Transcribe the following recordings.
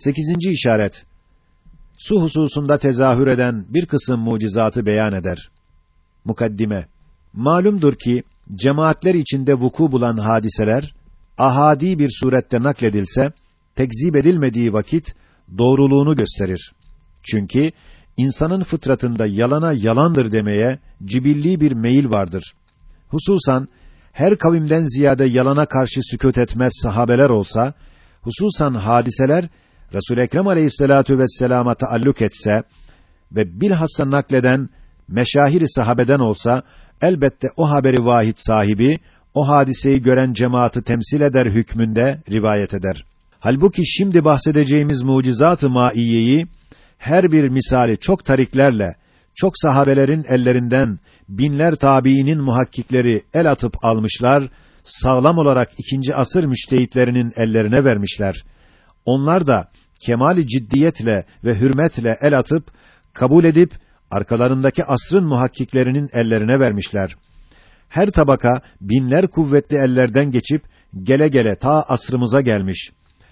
Sekizinci işaret. Su hususunda tezahür eden bir kısım mucizatı beyan eder. Mukaddime. Malumdur ki cemaatler içinde vuku bulan hadiseler ahadi bir surette nakledilse tekzip edilmediği vakit doğruluğunu gösterir. Çünkü insanın fıtratında yalana yalandır demeye cibilli bir meyil vardır. Hususan her kavimden ziyade yalana karşı sükût etmez sahabeler olsa, hususan hadiseler Resul Ekrem Aleyhissalatu vesselam'a taalluk etse ve bilhassa nakleden meşahir sahabeden olsa elbette o haberi vahid sahibi o hadiseyi gören cemaati temsil eder hükmünde rivayet eder. Halbuki şimdi bahsedeceğimiz mucizat-ı maiyeyi her bir misali çok tariklerle çok sahabelerin ellerinden binler tabiinin muhakkikleri el atıp almışlar, sağlam olarak ikinci asır müştehitlerinin ellerine vermişler. Onlar da kemali ciddiyetle ve hürmetle el atıp kabul edip arkalarındaki asrın muhakkiklerinin ellerine vermişler. Her tabaka binler kuvvetli ellerden geçip gele gele ta asrımıza gelmiş.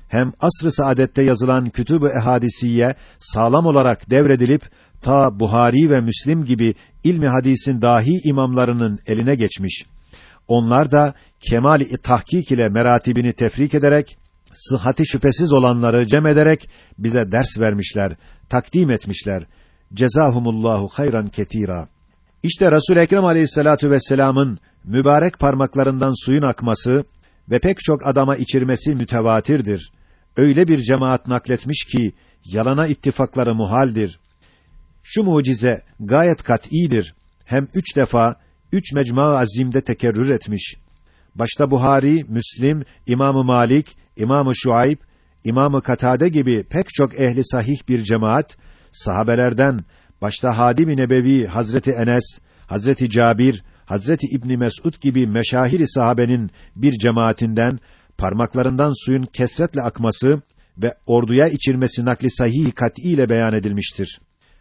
Hem asr-ı saadette yazılan kütüb-ü ehadisiye sağlam olarak devredilip ta Buhari ve Müslim gibi ilmi hadisin dahi imamlarının eline geçmiş. Onlar da kemali tahkik ile meratibini tefrik ederek sıhhati şüphesiz olanları cem ederek bize ders vermişler, takdim etmişler. Cezahumullahu hayran ketira. İşte Resul Ekrem Aleyhissalatu vesselam'ın mübarek parmaklarından suyun akması ve pek çok adama içirmesi mütevatirdir. Öyle bir cemaat nakletmiş ki yalana ittifakları muhaldir. Şu mucize gayet kat'idir. Hem üç defa üç mecma azimde tekerrür etmiş. Başta Buhari, Müslim, İmamı Malik, İmamı Şuayb, İmamı Katade gibi pek çok ehli sahih bir cemaat sahabelerden başta Hadim-i Nebevi Hazreti Enes, Hazreti Cabir, Hazreti İbni Mes'ud gibi meşahir sahabenin bir cemaatinden parmaklarından suyun kesretle akması ve orduya içirmesi nakli sahih kat'î ile beyan edilmiştir.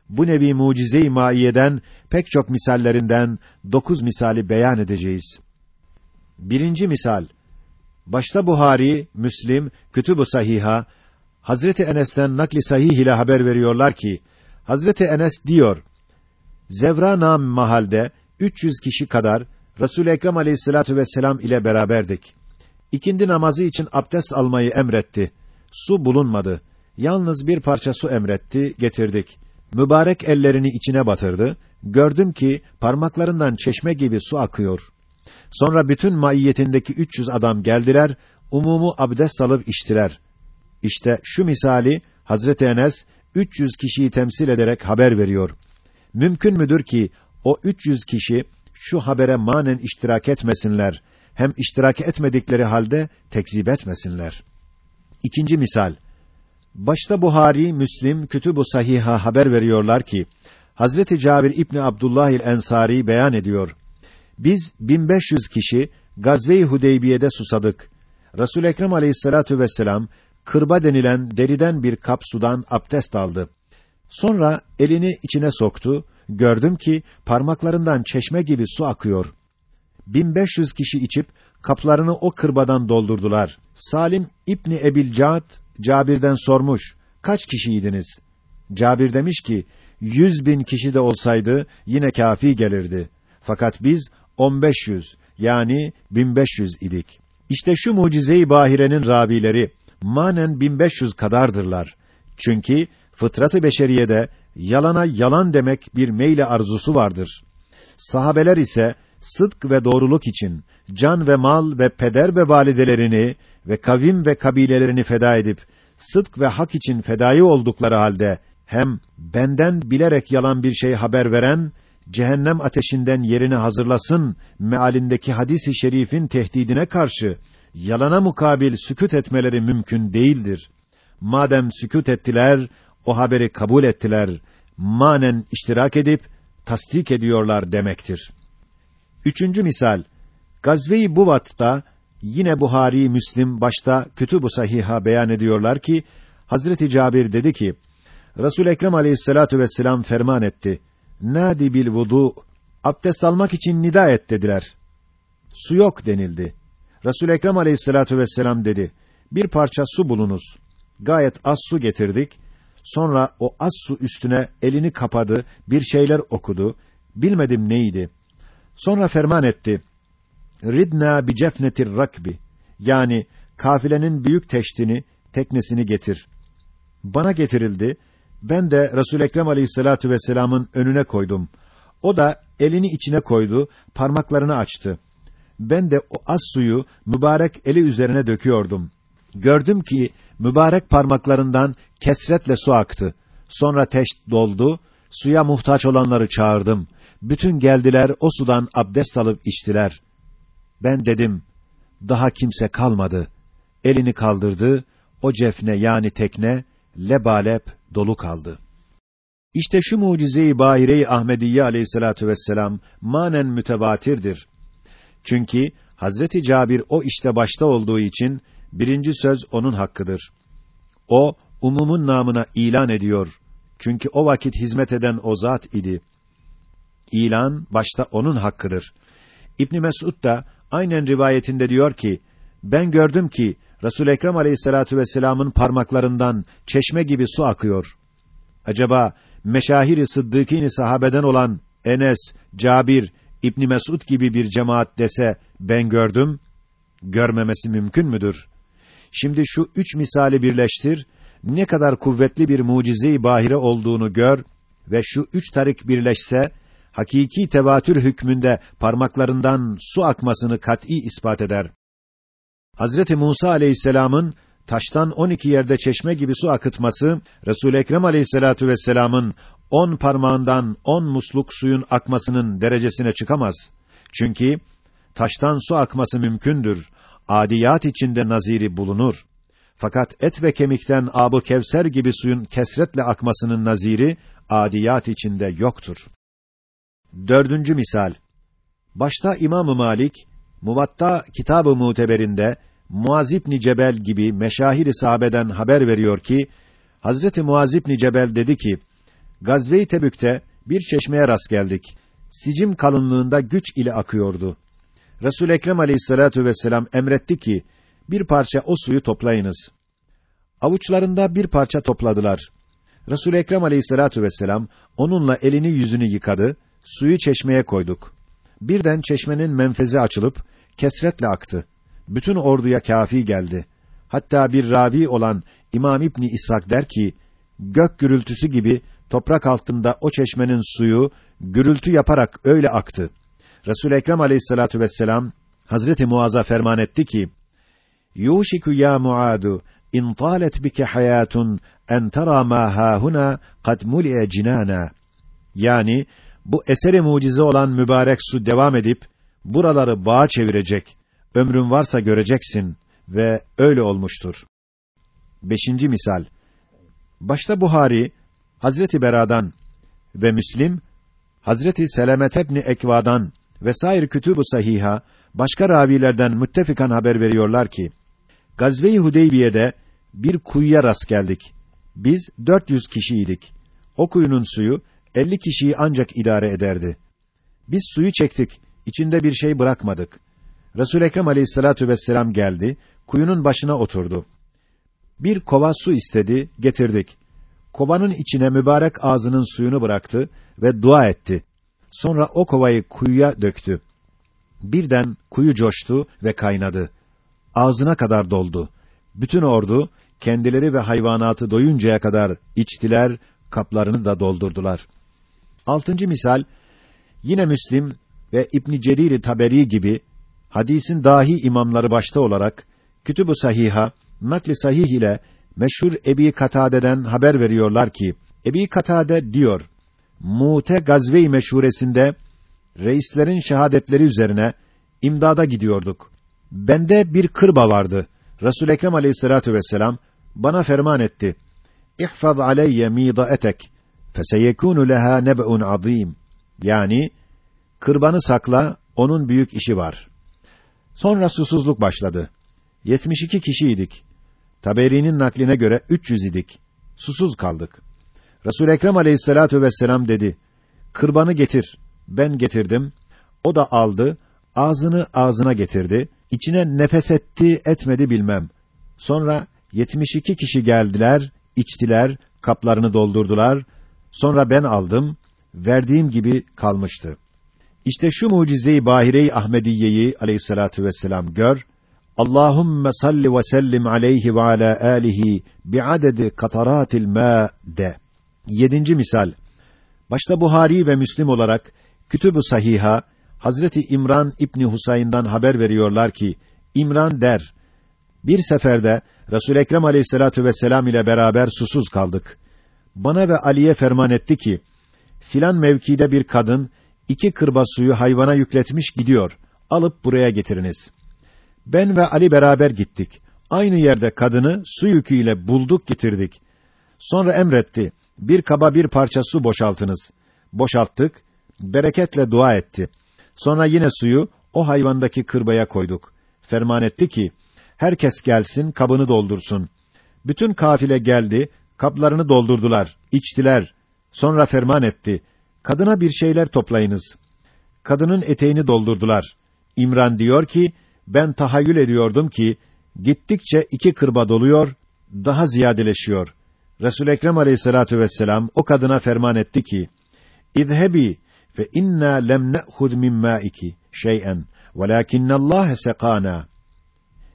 Bu nevi mucize-i maiyeden pek çok misallerinden dokuz misali beyan edeceğiz. Birinci misal. Başta Buhari, Müslim, Kütüb-ü Sahiha, Hazreti Enes'ten nakli sahih ile haber veriyorlar ki, Hazreti Enes diyor, Zevra nam mahalde 300 kişi kadar Resul Ekrem Aleyhissalatu vesselam ile beraberdik. İkindi namazı için abdest almayı emretti. Su bulunmadı. Yalnız bir parça su emretti, getirdik. Mübarek ellerini içine batırdı. Gördüm ki parmaklarından çeşme gibi su akıyor. Sonra bütün maiyetindeki 300 adam geldiler, umumu abdest alıp içtiler. İşte şu misali Hazreti Enes 300 kişiyi temsil ederek haber veriyor. Mümkün müdür ki o 300 kişi şu habere manen iştirak etmesinler, hem iştirak etmedikleri halde tekzip etmesinler. İkinci misal. Başta Buhari, Müslim, Kütüb-ü Sahiha haber veriyorlar ki Hazreti Cabir İbni Abdullah el Ensari beyan ediyor. Biz 1500 kişi Gazve-i Hudeybiye'de susadık. Resul Ekrem Aleyhissalatu vesselam kırba denilen deriden bir kap sudan abdest aldı. Sonra elini içine soktu. Gördüm ki parmaklarından çeşme gibi su akıyor. 1500 kişi içip kaplarını o kırbadan doldurdular. Salim İbni Ebil Cad Cabir'den sormuş. Kaç kişiydiniz? Cabir demiş ki, yüz bin kişi de olsaydı yine kafi gelirdi. Fakat biz on beş yüz yani bin beş yüz idik. İşte şu mucize-i bahirenin rabileri manen bin beş yüz kadardırlar. Çünkü fıtratı beşeriyede yalana yalan demek bir meyle arzusu vardır. Sahabeler ise sıdk ve doğruluk için can ve mal ve peder ve validelerini ve kavim ve kabilelerini feda edip sıdk ve hak için fedai oldukları halde hem benden bilerek yalan bir şey haber veren cehennem ateşinden yerini hazırlasın mealindeki hadisi şerifin tehdidine karşı yalana mukabil sükût etmeleri mümkün değildir. Madem sükût ettiler, o haberi kabul ettiler, manen iştirak edip tasdik ediyorlar demektir. Üçüncü misal, Gazve-i Buvat'ta yine Buhari, Müslim başta Kütüb-ü Sahiha beyan ediyorlar ki Hazreti Cabir dedi ki Resul Ekrem Aleyhissalatu vesselam ferman etti. Nadi bil vudu abdest almak için nida et dediler. Su yok denildi. Resul Ekrem Aleyhissalatu vesselam dedi. Bir parça su bulunuz. Gayet az su getirdik. Sonra o az su üstüne elini kapadı, bir şeyler okudu. Bilmedim neydi. Sonra ferman etti. Ridna bi cefnetir rakbi. Yani kafilenin büyük teştini, teknesini getir. Bana getirildi. Ben de Resul Ekrem Aleyhissalatu vesselam'ın önüne koydum. O da elini içine koydu, parmaklarını açtı. Ben de o az suyu mübarek eli üzerine döküyordum. Gördüm ki mübarek parmaklarından kesretle su aktı. Sonra teşt doldu, suya muhtaç olanları çağırdım. Bütün geldiler o sudan abdest alıp içtiler. Ben dedim, daha kimse kalmadı. Elini kaldırdı, o cefne yani tekne, lebalep dolu kaldı. İşte şu mucize-i bahire-i Ahmediye aleyhissalatu vesselam manen mütevatirdir. Çünkü Hazreti Cabir o işte başta olduğu için birinci söz onun hakkıdır. O umumun namına ilan ediyor. Çünkü o vakit hizmet eden o zat idi. İlan başta onun hakkıdır. İbn Mesud da aynen rivayetinde diyor ki: Ben gördüm ki Resul Ekrem Aleyhissalatu vesselam'ın parmaklarından çeşme gibi su akıyor. Acaba meşahiri sıddıkîn sahabeden olan Enes, Cabir, İbn Mesud gibi bir cemaat dese ben gördüm, görmemesi mümkün müdür? Şimdi şu üç misali birleştir, ne kadar kuvvetli bir mucize-i bahire olduğunu gör ve şu üç tarik birleşse, hakiki tevatür hükmünde parmaklarından su akmasını kat'î ispat eder. Hazreti Musa aleyhisselamın taştan 12 yerde çeşme gibi su akıtması, Resul Ekrem aleyhissalatu vesselam'ın on parmağından on musluk suyun akmasının derecesine çıkamaz. Çünkü taştan su akması mümkündür. Adiyat içinde naziri bulunur. Fakat et ve kemikten abu kevser gibi suyun kesretle akmasının naziri adiyat içinde yoktur. Dördüncü misal. Başta İmam-ı Malik Muvatta kitabı muteberinde Muaz İbn Cebel gibi meşahir sahabeden haber veriyor ki Hazreti Muaz İbn Cebel dedi ki Gazve-i Tebük'te bir çeşmeye rast geldik. Sicim kalınlığında güç ile akıyordu. Resul Ekrem Aleyhissalatu vesselam emretti ki bir parça o suyu toplayınız. Avuçlarında bir parça topladılar. Resul Ekrem Aleyhissalatu vesselam onunla elini yüzünü yıkadı, suyu çeşmeye koyduk. Birden çeşmenin menfezi açılıp kesretle aktı. Bütün orduya kafi geldi. Hatta bir ravi olan İmam İbni İshak der ki, gök gürültüsü gibi toprak altında o çeşmenin suyu gürültü yaparak öyle aktı. Resul Ekrem Aleyhissalatu vesselam Hazreti Muaz'a ferman etti ki: "Yuşiku ya Muadu in talet bike hayatun en tara ma hahuna kad muli'e cinana." Yani bu eseri mucize olan mübarek su devam edip buraları bağa çevirecek. Ömrün varsa göreceksin ve öyle olmuştur. Beşinci misal. Başta Buhari Hazreti Bera'dan ve Müslim Hazreti Selamet ibn Ekva'dan ve sair kütüb-ü sahiha başka ravilerden müttefikan haber veriyorlar ki Gazve-i Hudeybiye'de bir kuyuya rast geldik. Biz 400 kişiydik. O kuyunun suyu 50 kişiyi ancak idare ederdi. Biz suyu çektik, içinde bir şey bırakmadık. Resul Ekrem Aleyhissalatu vesselam geldi, kuyunun başına oturdu. Bir kova su istedi, getirdik. Kovanın içine mübarek ağzının suyunu bıraktı ve dua etti. Sonra o kovayı kuyuya döktü. Birden kuyu coştu ve kaynadı. Ağzına kadar doldu. Bütün ordu kendileri ve hayvanatı doyuncaya kadar içtiler, kaplarını da doldurdular. Altıncı misal yine Müslim ve İbn Cerir Taberi gibi hadisin dahi imamları başta olarak Kütüb-ü Sahiha nakli sahih ile meşhur Ebi Katade'den haber veriyorlar ki Ebi Katade diyor: Mute gazve-i meşhuresinde reislerin şehadetleri üzerine imdada gidiyorduk. Bende bir kırba vardı. Resul Ekrem Aleyhissalatu vesselam bana ferman etti. İhfaz aleyye midaetek feseyekunu leha neb'un azim. Yani kırbanı sakla, onun büyük işi var. Sonra susuzluk başladı. 72 kişiydik. Taberi'nin nakline göre 300 idik. Susuz kaldık. Resul Ekrem Aleyhissalatu vesselam dedi: "Kırbanı getir." Ben getirdim. O da aldı, ağzını ağzına getirdi. İçine nefes etti, etmedi bilmem. Sonra 72 kişi geldiler, içtiler, kaplarını doldurdular. Sonra ben aldım, verdiğim gibi kalmıştı. İşte şu mucize-i bahire-i Ahmediye'yi aleyhissalatu vesselam gör. Allahumme salli ve sellim aleyhi ve ala alihi bi'adedi kataratil ma de. Yedinci misal. Başta Buhari ve Müslim olarak Kütüb-ü Sahiha Hazreti İmran İbni Husayn'dan haber veriyorlar ki İmran der: Bir seferde Resul Ekrem Aleyhissalatu vesselam ile beraber susuz kaldık. Bana ve Ali'ye ferman etti ki filan mevkide bir kadın iki kırba suyu hayvana yükletmiş gidiyor. Alıp buraya getiriniz. Ben ve Ali beraber gittik. Aynı yerde kadını su yüküyle bulduk getirdik. Sonra emretti. Bir kaba bir parça su boşaltınız. Boşalttık. Bereketle dua etti. Sonra yine suyu o hayvandaki kırbaya koyduk. Ferman etti ki, herkes gelsin, kabını doldursun. Bütün kafile geldi, kaplarını doldurdular, içtiler. Sonra ferman etti, kadına bir şeyler toplayınız. Kadının eteğini doldurdular. İmran diyor ki, ben tahayyül ediyordum ki, gittikçe iki kırba doluyor, daha ziyadeleşiyor. Resul Ekrem Aleyhissalatu vesselam o kadına ferman etti ki: "İzhebi fe inna lem na'khud min ma'iki şey'en velakinnallâhe sekâna."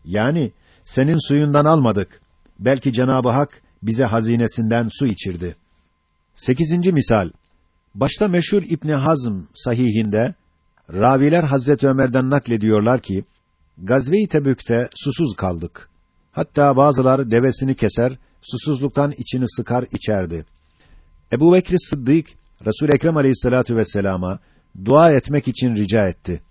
Yani senin suyundan almadık. Belki Cenabı Hak bize hazinesinden su içirdi. Sekizinci misal. Başta meşhur İbn Hazm sahihinde raviler Hazreti Ömer'den naklediyorlar ki Gazve-i Tebük'te susuz kaldık. Hatta bazılar devesini keser, susuzluktan içini sıkar içerdi. Ebu Bekir Sıddık Resul Ekrem Aleyhissalatu vesselama dua etmek için rica etti.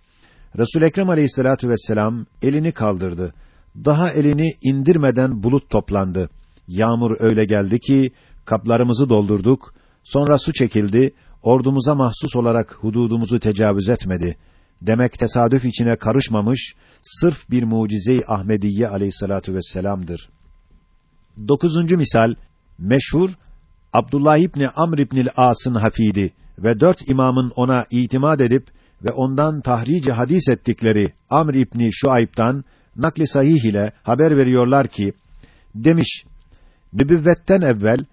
Resul Ekrem Aleyhissalatu vesselam elini kaldırdı. Daha elini indirmeden bulut toplandı. Yağmur öyle geldi ki kaplarımızı doldurduk. Sonra su çekildi. Ordumuza mahsus olarak hududumuzu tecavüz etmedi. Demek tesadüf içine karışmamış, sırf bir mucize-i Ahmediye Aleyhissalatu vesselam'dır. Dokuzuncu misal, meşhur, Abdullah İbni Amr İbnil As'ın hafidi ve dört imamın ona itimat edip ve ondan tahrici hadis ettikleri Amr İbni Şuayb'dan nakli sahih ile haber veriyorlar ki demiş nübüvvetten evvel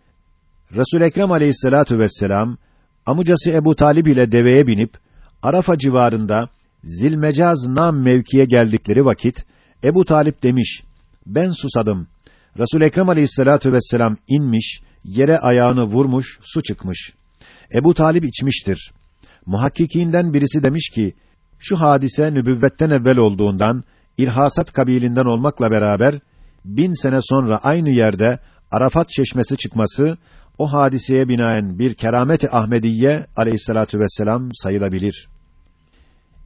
Resul Ekrem Aleyhissalatu vesselam amcası Ebu Talib ile deveye binip Arafa civarında Zilmecaz nam mevkiye geldikleri vakit Ebu Talip demiş: Ben susadım. Resul Ekrem Aleyhissalatu vesselam inmiş, yere ayağını vurmuş, su çıkmış. Ebu Talip içmiştir. Muhakkikinden birisi demiş ki, şu hadise nübüvvetten evvel olduğundan, İlhasat kabilinden olmakla beraber, bin sene sonra aynı yerde Arafat çeşmesi çıkması, o hadiseye binaen bir keramet-i Ahmediye aleyhissalatu vesselam sayılabilir.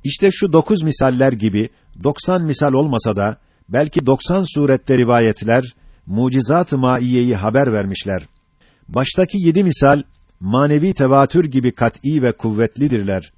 İşte şu dokuz misaller gibi, doksan misal olmasa da, belki doksan surette rivayetler, mucizat-ı maiyeyi haber vermişler. Baştaki yedi misal, manevi tevatür gibi kat'î ve kuvvetlidirler.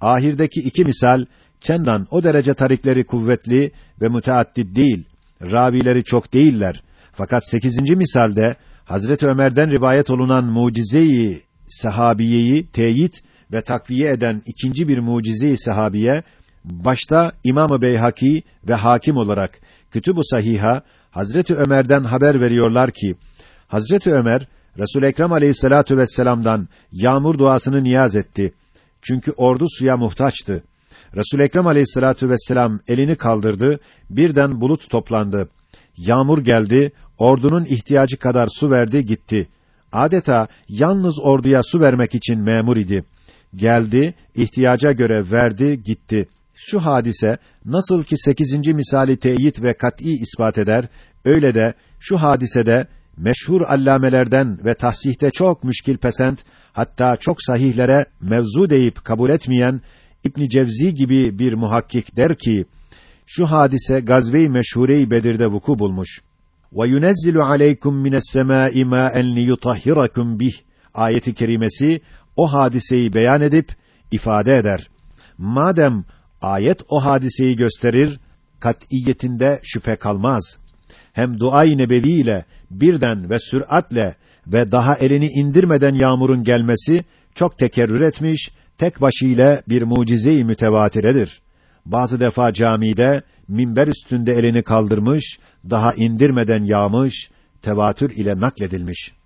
Ahirdeki iki misal, çendan o derece tarikleri kuvvetli ve müteaddid değil, ravileri çok değiller. Fakat sekizinci misalde, Hazreti Ömer'den rivayet olunan mucizeyi sahabiyeyi teyit ve takviye eden ikinci bir mucize-i sahabiye başta İmam-ı Beyhaki ve hakim olarak Kütüb-ü Sahiha Hazreti Ömer'den haber veriyorlar ki Hazreti Ömer Resul Ekrem Aleyhissalatu vesselam'dan yağmur duasını niyaz etti. Çünkü ordu suya muhtaçtı. Resul Ekrem Aleyhissalatu vesselam elini kaldırdı, birden bulut toplandı. Yağmur geldi, ordunun ihtiyacı kadar su verdi, gitti. Adeta yalnız orduya su vermek için memur idi. Geldi, ihtiyaca göre verdi, gitti. Şu hadise nasıl ki sekizinci misali teyit ve kat'î ispat eder, öyle de şu hadisede meşhur allamelerden ve tahsihte çok müşkil pesent, hatta çok sahihlere mevzu deyip kabul etmeyen İbn Cevzi gibi bir muhakkik der ki, şu hadise gazve-i meşhure-i Bedir'de vuku bulmuş. Ve yunezzilu aleykum mines semâi mâen liyutahhirakum bih ayeti kerimesi o hadiseyi beyan edip ifade eder. Madem ayet o hadiseyi gösterir, kat'iyetinde şüphe kalmaz. Hem dua-i nebevi ile birden ve süratle ve daha elini indirmeden yağmurun gelmesi çok tekerrür etmiş, tek başıyla bir mucize-i mütevatiredir. Bazı defa camide minber üstünde elini kaldırmış, daha indirmeden yağmış, tevatür ile nakledilmiş.